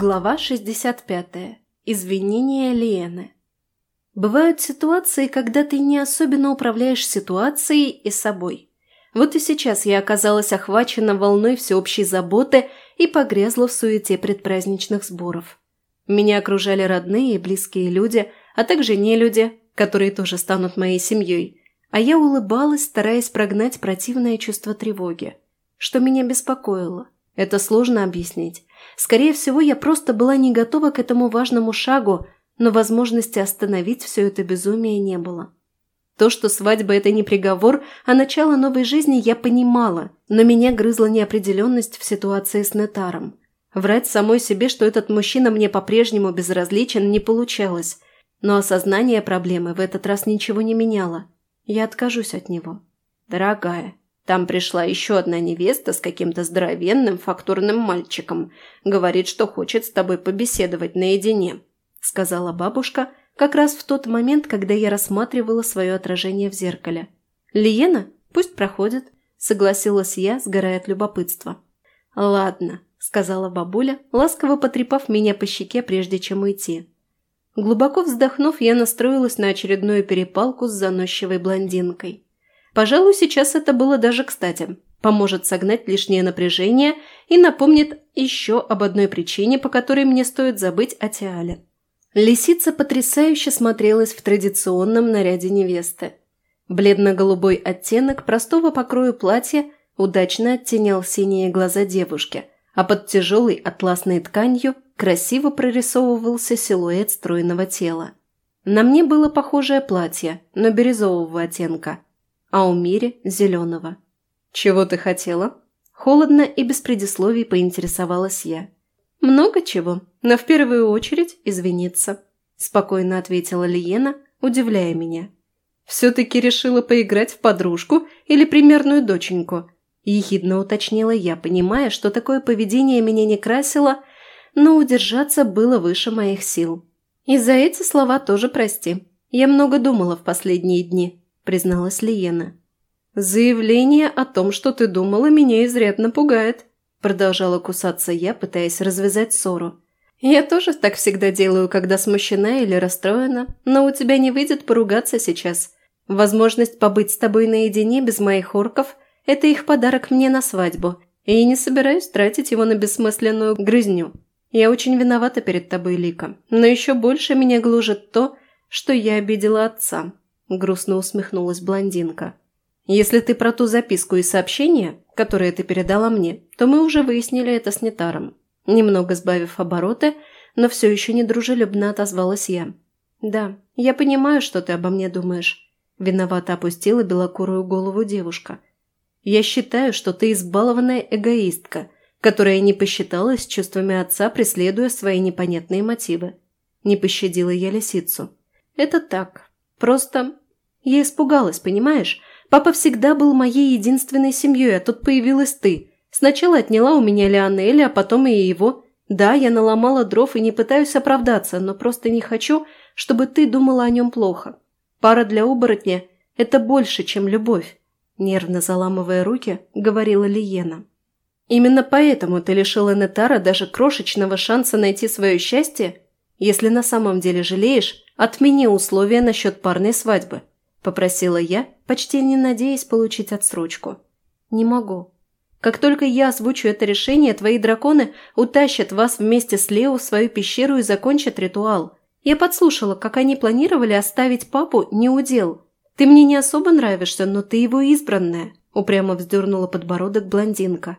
Глава 65. Извинения Лены. Бывают ситуации, когда ты не особенно управляешь ситуацией и собой. Вот и сейчас я оказалась охвачена волной всеобщей заботы и погрязла в суете предпраздничных сборов. Меня окружали родные и близкие люди, а также не люди, которые тоже станут моей семьей. А я улыбалась, стараясь прогнать противное чувство тревоги. Что меня беспокоило? Это сложно объяснить. Скорее всего, я просто была не готова к этому важному шагу, но возможности остановить все это безумие не было. То, что свадьба – это не приговор, а начало новой жизни, я понимала, но меня грызла неопределенность в ситуации с Нетаром. Врать самой себе, что этот мужчина мне по-прежнему безразличен, не получалось, но осознание проблемы в этот раз ничего не меняло. Я откажусь от него. Дорогая, там пришла еще одна невеста с каким-то здоровенным фактурным мальчиком. Говорит, что хочет с тобой побеседовать наедине», – сказала бабушка, как раз в тот момент, когда я рассматривала свое отражение в зеркале. «Лиена? Пусть проходит», – согласилась я, сгорая от любопытства. «Ладно», – сказала бабуля, ласково потрепав меня по щеке, прежде чем уйти. Глубоко вздохнув, я настроилась на очередную перепалку с заносчивой блондинкой. Пожалуй, сейчас это было даже кстати. Поможет согнать лишнее напряжение и напомнит еще об одной причине, по которой мне стоит забыть о Тиале. Лисица потрясающе смотрелась в традиционном наряде невесты. Бледно-голубой оттенок простого покроя платья удачно оттенял синие глаза девушки, а под тяжелой атласной тканью красиво прорисовывался силуэт стройного тела. На мне было похожее платье, но бирюзового оттенка – а у Мири – зеленого. «Чего ты хотела?» Холодно и без предисловий поинтересовалась я. «Много чего, но в первую очередь извиниться», – спокойно ответила Лиена, удивляя меня. «Все-таки решила поиграть в подружку или примерную доченьку?» – ехидно уточнила я, понимая, что такое поведение меня не красило, но удержаться было выше моих сил. И за эти слова тоже прости. Я много думала в последние дни призналась Лиена. «Заявление о том, что ты думала, меня изрядно пугает», продолжала кусаться я, пытаясь развязать ссору. «Я тоже так всегда делаю, когда смущена или расстроена, но у тебя не выйдет поругаться сейчас. Возможность побыть с тобой наедине без моих орков – это их подарок мне на свадьбу, и я не собираюсь тратить его на бессмысленную грызню. Я очень виновата перед тобой, Лика, но еще больше меня глужит то, что я обидела отца. Грустно усмехнулась блондинка. «Если ты про ту записку и сообщение, которое ты передала мне, то мы уже выяснили это с Нетаром». Немного сбавив обороты, но все еще недружелюбно отозвалась я. «Да, я понимаю, что ты обо мне думаешь». Виновато опустила белокурую голову девушка. «Я считаю, что ты избалованная эгоистка, которая не посчиталась чувствами отца, преследуя свои непонятные мотивы. Не пощадила я лисицу. Это так. Просто я испугалась, понимаешь? Папа всегда был моей единственной семьей, а тут появилась ты. Сначала отняла у меня Леонеля, а потом и его. Да, я наломала дров и не пытаюсь оправдаться, но просто не хочу, чтобы ты думала о нем плохо. Пара для оборотня – это больше, чем любовь. Нервно заламывая руки, говорила Лиена. Именно поэтому ты лишила Нетара даже крошечного шанса найти свое счастье? Если на самом деле жалеешь, отмени условия насчет парной свадьбы. – попросила я, почти не надеясь получить отсрочку. «Не могу. Как только я озвучу это решение, твои драконы утащат вас вместе с Лео в свою пещеру и закончат ритуал. Я подслушала, как они планировали оставить папу не удел. Ты мне не особо нравишься, но ты его избранная», – упрямо вздернула подбородок блондинка.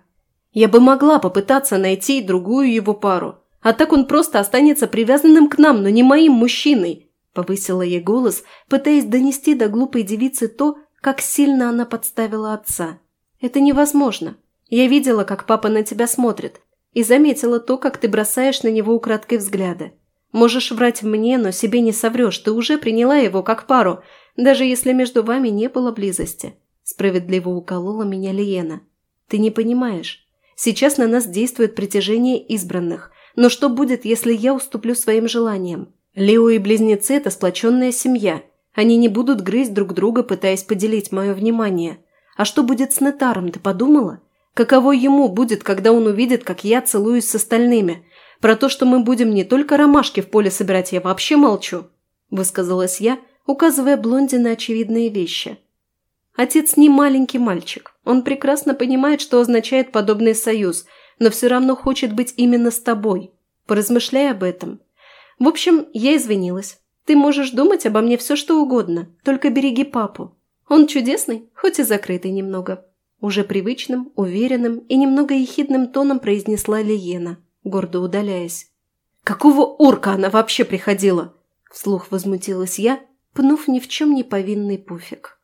«Я бы могла попытаться найти другую его пару, а так он просто останется привязанным к нам, но не моим мужчиной», Повысила ей голос, пытаясь донести до глупой девицы то, как сильно она подставила отца. «Это невозможно. Я видела, как папа на тебя смотрит, и заметила то, как ты бросаешь на него украдкой взгляды. Можешь врать мне, но себе не соврешь, ты уже приняла его как пару, даже если между вами не было близости». Справедливо уколола меня Лиена. «Ты не понимаешь. Сейчас на нас действует притяжение избранных, но что будет, если я уступлю своим желаниям? Лео и близнецы – это сплоченная семья. Они не будут грызть друг друга, пытаясь поделить мое внимание. А что будет с Нетаром, ты подумала? Каково ему будет, когда он увидит, как я целуюсь с остальными? Про то, что мы будем не только ромашки в поле собирать, я вообще молчу», – высказалась я, указывая Блонде на очевидные вещи. «Отец не маленький мальчик. Он прекрасно понимает, что означает подобный союз, но все равно хочет быть именно с тобой. Поразмышляй об этом. В общем, я извинилась. Ты можешь думать обо мне все, что угодно, только береги папу. Он чудесный, хоть и закрытый немного». Уже привычным, уверенным и немного ехидным тоном произнесла Лиена, гордо удаляясь. «Какого орка она вообще приходила?» Вслух возмутилась я, пнув ни в чем не повинный пуфик.